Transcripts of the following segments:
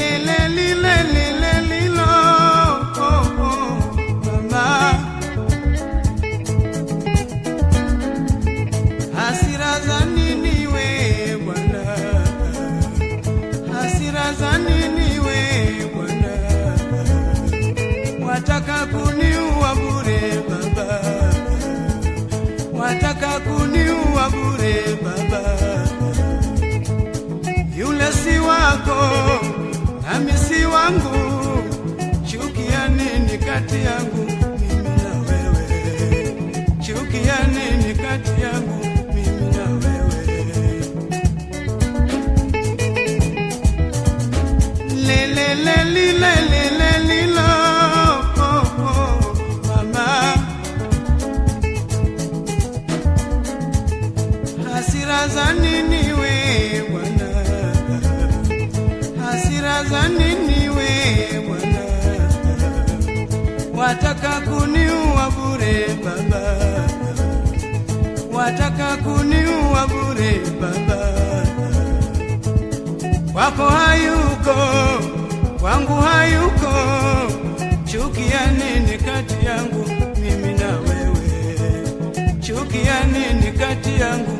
le wangu. Wataka kuniua bure baba. Wataka kuniua bure baba. Wako hayuko wangu hayuko. Chukia nini kati yangu mimi na wewe. Chukia nini kati yangu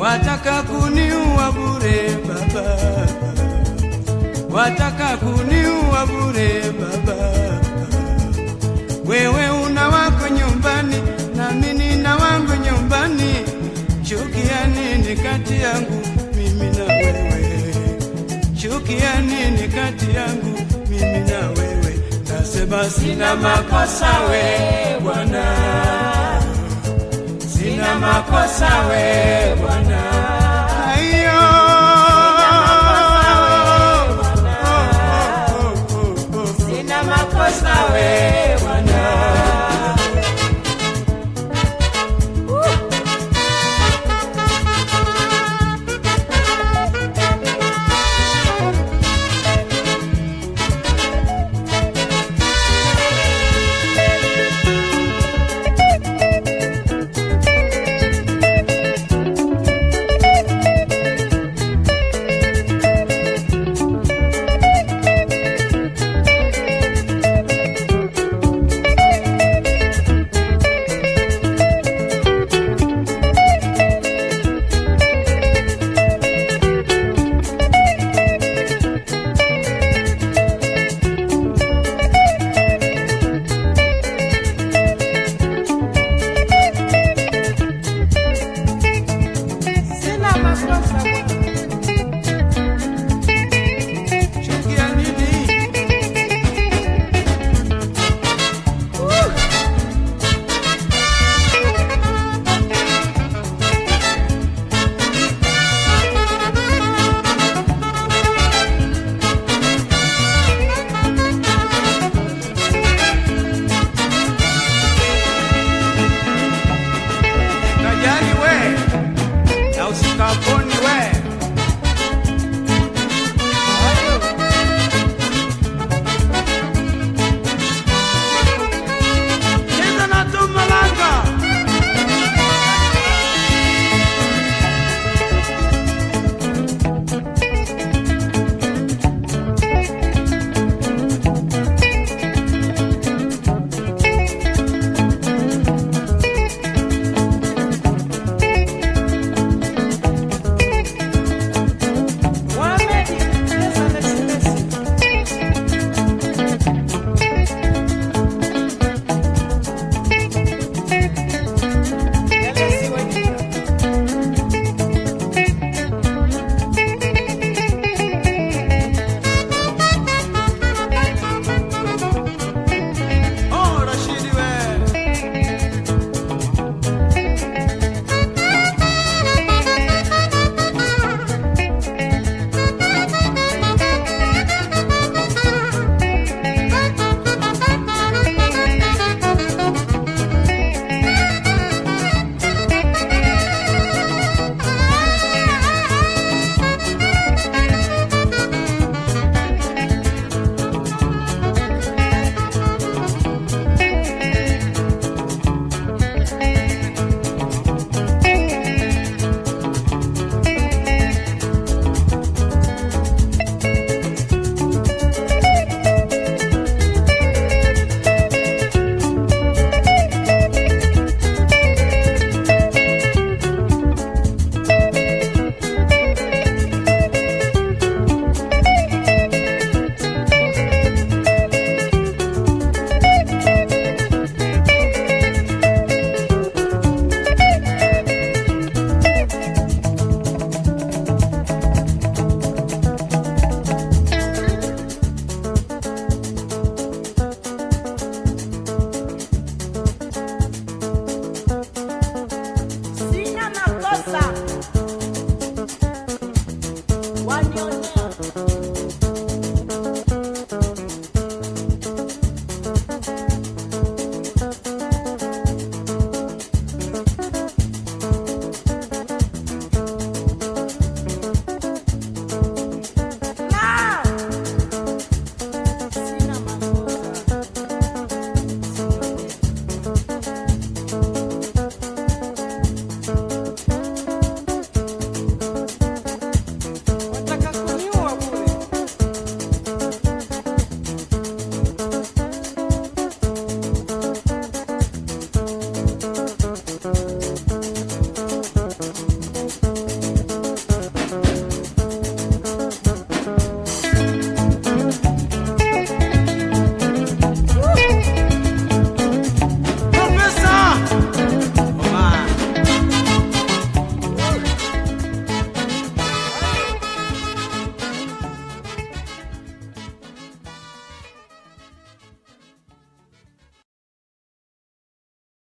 wataka kuniua bure baba. Wataka kuniua bure baba. Wewe una wako nyumbani nami nina wangu nyumbani. Chukia nini kati yangu mimi na wewe. Chukia nini kati yangu mimi na wewe. Nasema sina makosa we bwana. Sina makosa we bwana